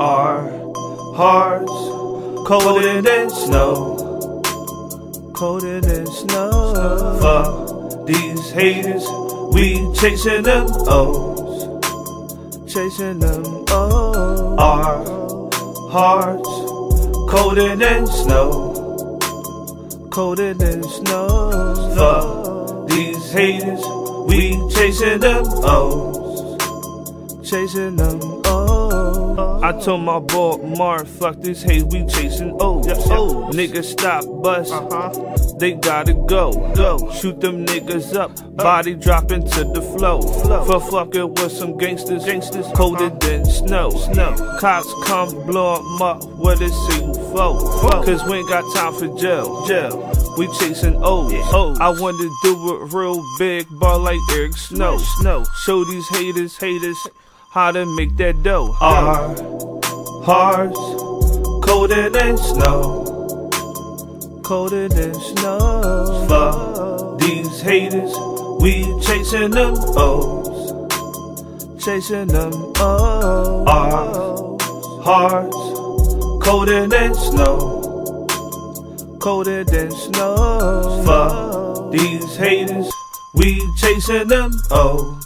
Our hearts colder than snow. Colder than snow. Fuck these haters, we chasing them O's. Chasing them O's. Our hearts colder than snow. Colder than snow. Fuck these haters, we chasing them O's. Chasing them O's. Oh. I told my boy Mark, fuck this hate, we chasing O's. O's. Niggas stop bus, uh-huh. they gotta go. Go. Shoot them niggas up, body dropping to the flow. For fucking with some gangsters, gangsters colder uh-huh. than snow. Snow. Cops come blow 'em up, it say you for? Cause we ain't got time for jail. Jail. We chasing O's. O's. I want to do it real big, ball like Eric Snow. Snow. Show these haters, haters, how to make that dough. Uh. Our hearts colder than snow. Colder than snow. Fuck these haters, we chasing them O's. Chasing them O's. Our hearts colder than snow. Colder than snow. Fuck these haters, we chasing them O's.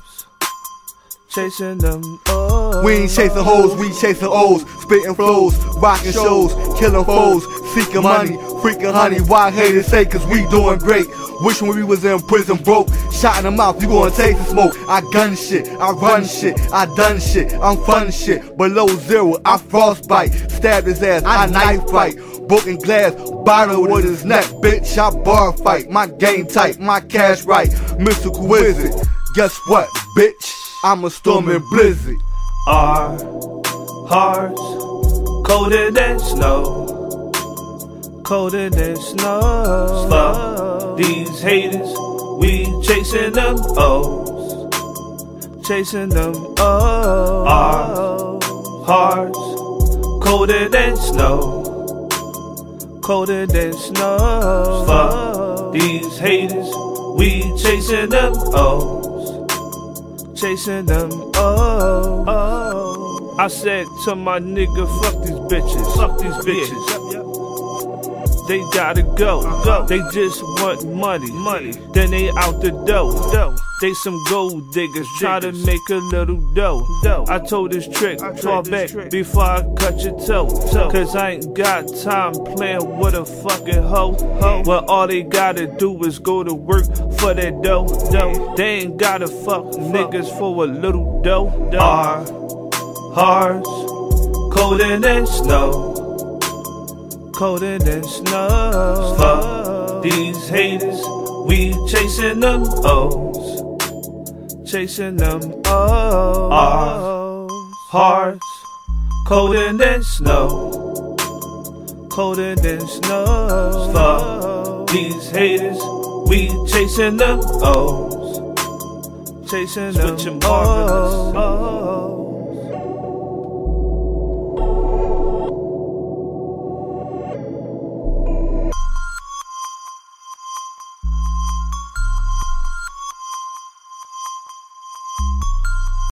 Chasing them O's. We ain't chasing hoes, we chasing O's, spitting flows, rocking shows, killing foes, seeking money, freaking honey. Why haters say, cause we doing great. Wishing we was in prison broke, shot in the mouth, you gonna taste the smoke. I gun shit, I run shit, I done shit, I'm fun shit. Below zero, I frostbite, stab his ass, I knife fight. Broken glass, bottle with his neck, bitch, I bar fight. My game tight, my cash right, mystical wizard. Guess what, bitch? I'm a storm and blizzard. Our hearts colder than snow. Colder than snow. Fuck these haters, we chasing them O's. Chasing them O's. Our hearts colder than snow. Colder than snow. Fuck these haters, we chasing them O's chasing them. Oh, oh. I said to my nigga, fuck these bitches. Fuck these bitches. They gotta go. go. They just want money. Money. Then they out the dough. dough. They some gold diggers. Try to make a little dough. dough. I told this trick, fall back trick. before I cut your toe. toe. Cause I ain't got time playing with a fucking hoe. hoe. Well, all they gotta do is go to work for that dough. dough. They ain't gotta fuck niggas for a little dough. dough. Our hearts colder than snow colder than snow. These haters, we chasing them O's. Chasing them O's. Our hearts colder than snow. Colder than snow. These haters, we chasing them O's. Chasing them O's.